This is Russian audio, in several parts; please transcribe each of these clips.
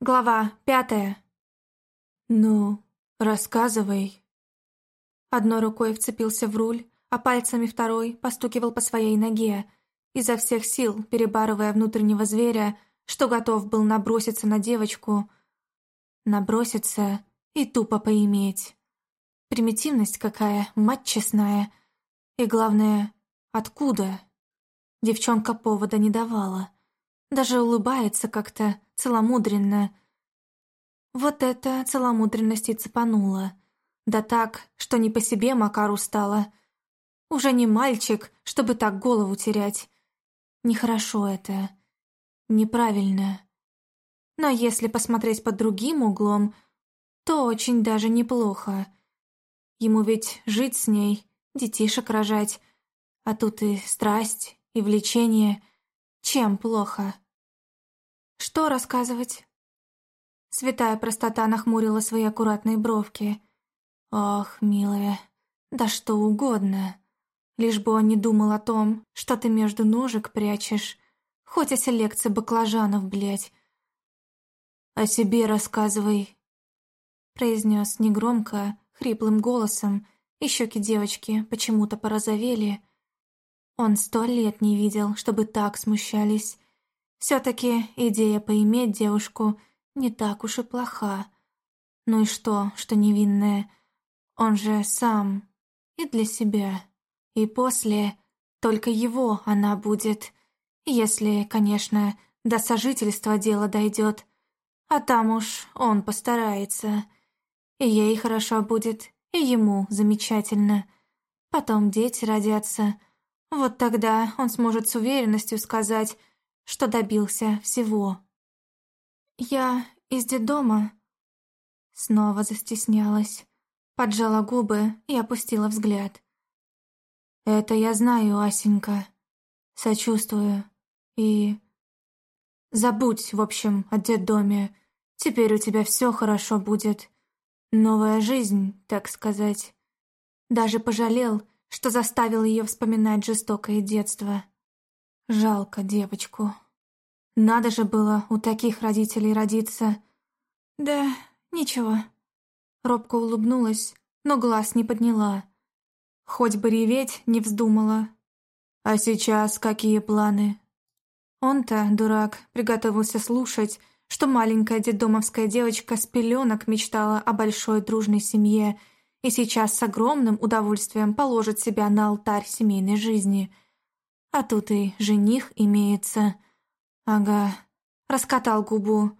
Глава пятая. «Ну, рассказывай». Одной рукой вцепился в руль, а пальцами второй постукивал по своей ноге, изо всех сил перебарывая внутреннего зверя, что готов был наброситься на девочку. Наброситься и тупо поиметь. Примитивность какая, мать честная. И главное, откуда? Девчонка повода не давала. Даже улыбается как-то целомудренно. Вот это целомудренность и цепанула. Да так, что не по себе Макару стало. Уже не мальчик, чтобы так голову терять. Нехорошо это. Неправильно. Но если посмотреть под другим углом, то очень даже неплохо. Ему ведь жить с ней, детишек рожать, а тут и страсть, и влечение — чем плохо? Что рассказывать? Святая простота нахмурила свои аккуратные бровки. Ох, милая, да что угодно. Лишь бы он не думал о том, что ты между ножек прячешь. Хоть о селекции баклажанов, блядь. «О себе рассказывай», — произнес негромко, хриплым голосом, и щеки девочки почему-то порозовели, он сто лет не видел, чтобы так смущались. Все-таки идея поиметь девушку не так уж и плоха. Ну и что, что невинная? Он же сам. И для себя. И после только его она будет. Если, конечно, до сожительства дело дойдет. А там уж он постарается. И ей хорошо будет, и ему замечательно. Потом дети родятся — вот тогда он сможет с уверенностью сказать, что добился всего. «Я из детдома?» Снова застеснялась, поджала губы и опустила взгляд. «Это я знаю, Асенька. Сочувствую. И... Забудь, в общем, о детдоме. Теперь у тебя все хорошо будет. Новая жизнь, так сказать. Даже пожалел, что заставил ее вспоминать жестокое детство. Жалко девочку. Надо же было у таких родителей родиться. Да, ничего. Робко улыбнулась, но глаз не подняла. Хоть бы реветь не вздумала. А сейчас какие планы? Он-то, дурак, приготовился слушать, что маленькая детдомовская девочка с пеленок мечтала о большой дружной семье — и сейчас с огромным удовольствием положит себя на алтарь семейной жизни. А тут и жених имеется. Ага, раскатал губу.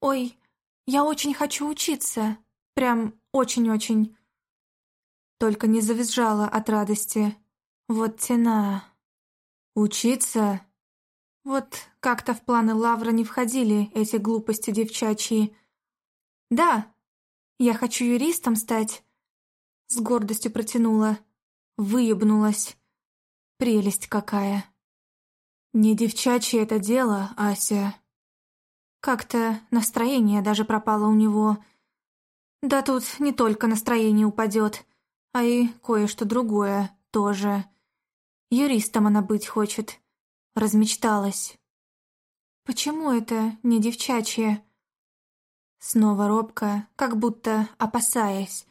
«Ой, я очень хочу учиться. Прям очень-очень». Только не завизжала от радости. Вот тена. «Учиться?» Вот как-то в планы Лавра не входили эти глупости девчачьи. «Да, я хочу юристом стать. С гордостью протянула. Выебнулась. Прелесть какая. Не девчачье это дело, Ася. Как-то настроение даже пропало у него. Да тут не только настроение упадет, а и кое-что другое тоже. Юристом она быть хочет. Размечталась. Почему это не девчачье? Снова робко, как будто опасаясь.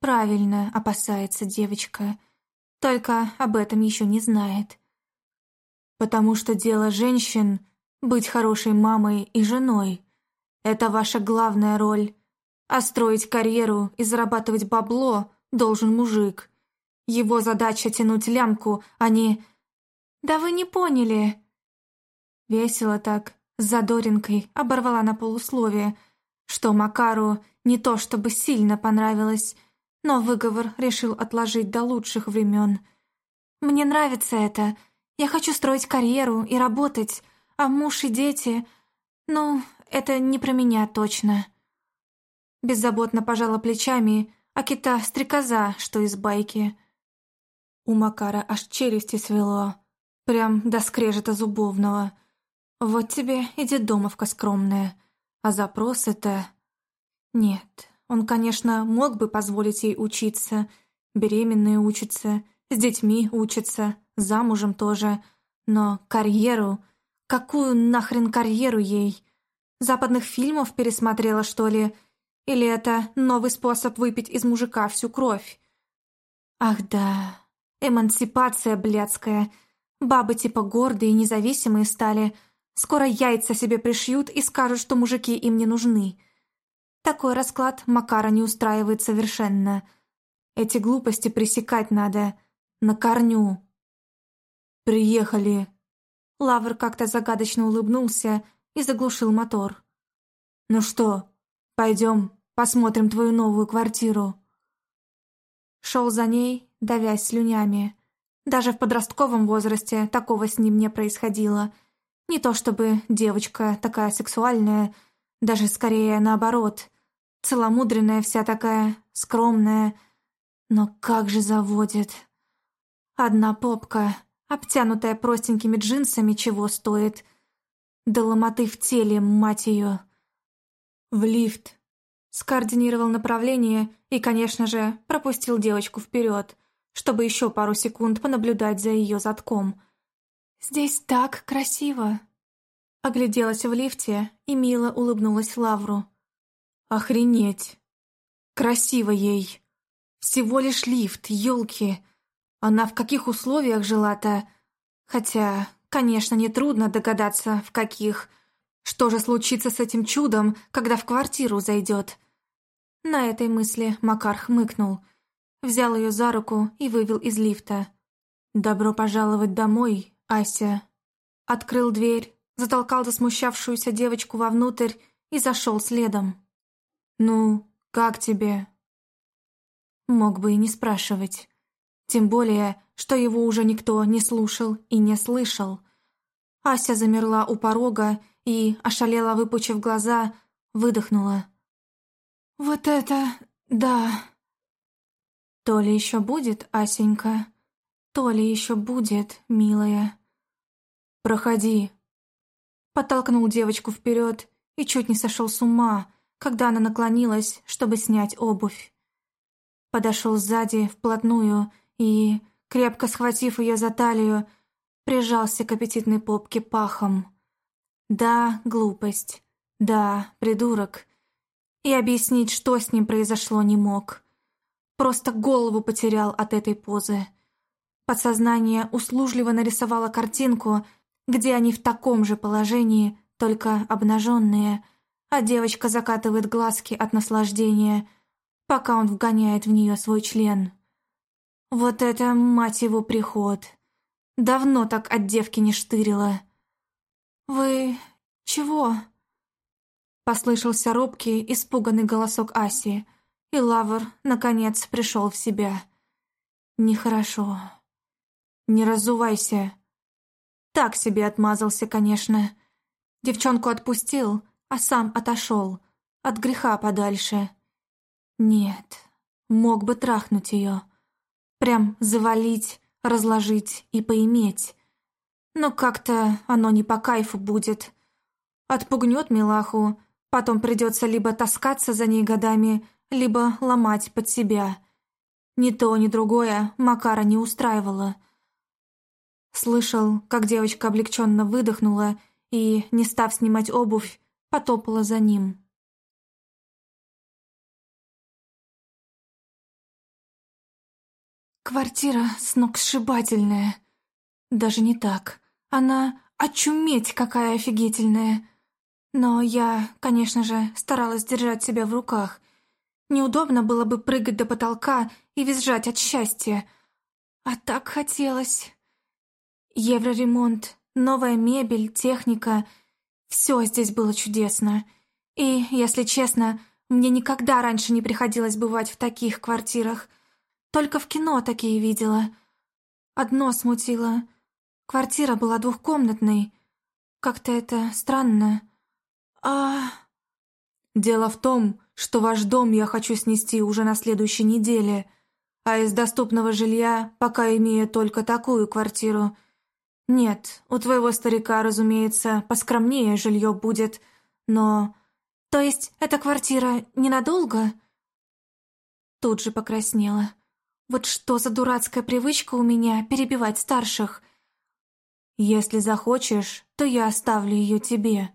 Правильно опасается девочка, только об этом еще не знает. Потому что дело женщин — быть хорошей мамой и женой. Это ваша главная роль. А строить карьеру и зарабатывать бабло должен мужик. Его задача тянуть лямку, а не... «Да вы не поняли!» Весело так, с задоринкой, оборвала на полусловие, что Макару не то чтобы сильно понравилось — но выговор решил отложить до лучших времен. «Мне нравится это. Я хочу строить карьеру и работать, а муж и дети... Ну, это не про меня точно». Беззаботно пожала плечами, а кита — стрекоза, что из байки. У Макара аж челюсти свело, прям до скрежета зубовного. Вот тебе и домовка скромная, а запрос это... Нет, он, конечно, мог бы позволить ей учиться, беременные учатся, с детьми учатся, замужем тоже, но карьеру... Какую нахрен карьеру ей? Западных фильмов пересмотрела, что ли? Или это новый способ выпить из мужика всю кровь? Ах да, эмансипация блядская. Бабы типа гордые и независимые стали. Скоро яйца себе пришьют и скажут, что мужики им не нужны. Такой расклад Макара не устраивает совершенно. Эти глупости пресекать надо. На корню. «Приехали!» Лавр как-то загадочно улыбнулся и заглушил мотор. «Ну что, пойдем, посмотрим твою новую квартиру». Шел за ней, давясь слюнями. Даже в подростковом возрасте такого с ним не происходило. Не то чтобы девочка такая сексуальная, даже скорее наоборот. Целомудренная вся такая, скромная. Но как же заводит. Одна попка, обтянутая простенькими джинсами, чего стоит. До ломоты в теле, мать ее. В лифт. Скоординировал направление и, конечно же, пропустил девочку вперед, чтобы еще пару секунд понаблюдать за ее затком. «Здесь так красиво!» Огляделась в лифте и мило улыбнулась Лавру. «Охренеть! Красиво ей! Всего лишь лифт, елки! Она в каких условиях жила-то? Хотя, конечно, нетрудно догадаться, в каких. Что же случится с этим чудом, когда в квартиру зайдет?» На этой мысли Макар хмыкнул, взял ее за руку и вывел из лифта. «Добро пожаловать домой, Ася!» Открыл дверь, затолкал засмущавшуюся девочку вовнутрь и зашел следом. «Ну, как тебе?» Мог бы и не спрашивать. Тем более, что его уже никто не слушал и не слышал. Ася замерла у порога и, ошалела выпучив глаза, выдохнула. «Вот это да!» «То ли еще будет, Асенька, то ли еще будет, милая». «Проходи», Подтолкнул девочку вперед и чуть не сошел с ума, когда она наклонилась, чтобы снять обувь. Подошел сзади, вплотную, и, крепко схватив ее за талию, прижался к аппетитной попке пахом. Да, глупость. Да, придурок. И объяснить, что с ним произошло, не мог. Просто голову потерял от этой позы. Подсознание услужливо нарисовало картинку — где они в таком же положении, только обнаженные, а девочка закатывает глазки от наслаждения, пока он вгоняет в нее свой член. Вот это, мать его, приход. Давно так от девки не штырила. «Вы... чего?» Послышался робкий, испуганный голосок Аси, и Лавр, наконец, пришел в себя. «Нехорошо. Не разувайся», так себе отмазался, конечно. Девчонку отпустил, а сам отошел. От греха подальше. Нет, мог бы трахнуть ее. Прям завалить, разложить и поиметь. Но как-то оно не по кайфу будет. Отпугнет милаху, потом придется либо таскаться за ней годами, либо ломать под себя. Ни то, ни другое Макара не устраивало — Слышал, как девочка облегченно выдохнула и, не став снимать обувь, потопала за ним. Квартира сногсшибательная. Даже не так. Она очуметь какая офигительная. Но я, конечно же, старалась держать себя в руках. Неудобно было бы прыгать до потолка и визжать от счастья. А так хотелось. Евроремонт, новая мебель, техника — все здесь было чудесно. И, если честно, мне никогда раньше не приходилось бывать в таких квартирах. Только в кино такие видела. Одно смутило. Квартира была двухкомнатной. Как-то это странно. А... Дело в том, что ваш дом я хочу снести уже на следующей неделе, а из доступного жилья пока имею только такую квартиру — «Нет, у твоего старика, разумеется, поскромнее жилье будет, но...» «То есть эта квартира ненадолго?» Тут же покраснела. «Вот что за дурацкая привычка у меня перебивать старших?» «Если захочешь, то я оставлю ее тебе».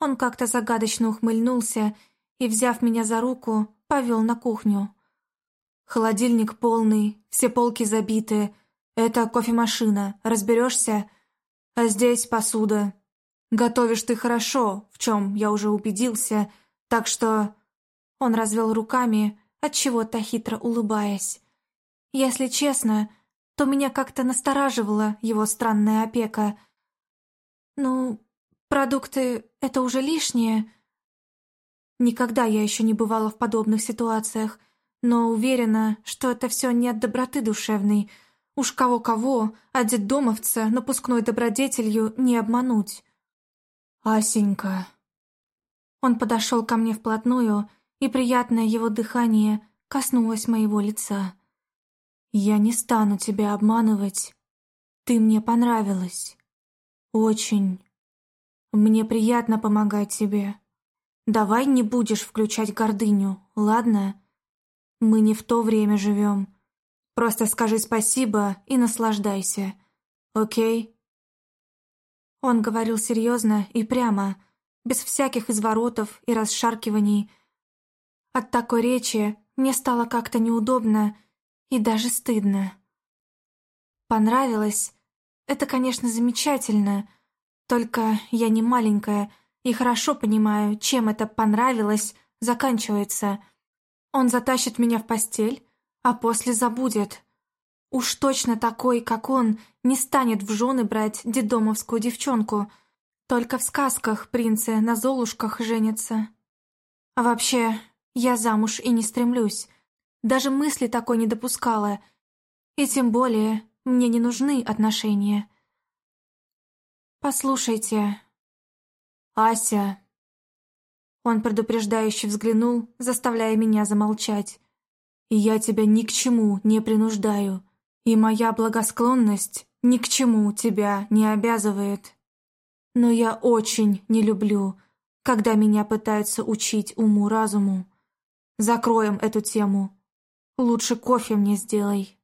Он как-то загадочно ухмыльнулся и, взяв меня за руку, повел на кухню. Холодильник полный, все полки забиты. Это кофемашина, разберешься? А здесь посуда. Готовишь ты хорошо, в чем я уже убедился, так что...» Он развел руками, отчего-то хитро улыбаясь. «Если честно, то меня как-то настораживала его странная опека. Ну, продукты — это уже лишнее. Никогда я еще не бывала в подобных ситуациях, но уверена, что это все не от доброты душевной. Уж кого-кого, а детдомовца напускной добродетелью не обмануть. «Асенька...» Он подошел ко мне вплотную, и приятное его дыхание коснулось моего лица. «Я не стану тебя обманывать. Ты мне понравилась. Очень. Мне приятно помогать тебе. Давай не будешь включать гордыню, ладно? Мы не в то время живем. Просто скажи спасибо и наслаждайся. Окей?» Он говорил серьезно и прямо, без всяких изворотов и расшаркиваний. От такой речи мне стало как-то неудобно и даже стыдно. Понравилось? Это, конечно, замечательно, только я не маленькая и хорошо понимаю, чем это «понравилось» заканчивается. Он затащит меня в постель, а после забудет. Уж точно такой, как он, не станет в жены брать дедомовскую девчонку. Только в сказках принцы на золушках женятся. А вообще, я замуж и не стремлюсь. Даже мысли такой не допускала. И тем более, мне не нужны отношения. «Послушайте...» «Ася...» Он предупреждающе взглянул, заставляя меня замолчать. «Я тебя ни к чему не принуждаю и моя благосклонность ни к чему тебя не обязывает. Но я очень не люблю, когда меня пытаются учить уму-разуму. Закроем эту тему. Лучше кофе мне сделай.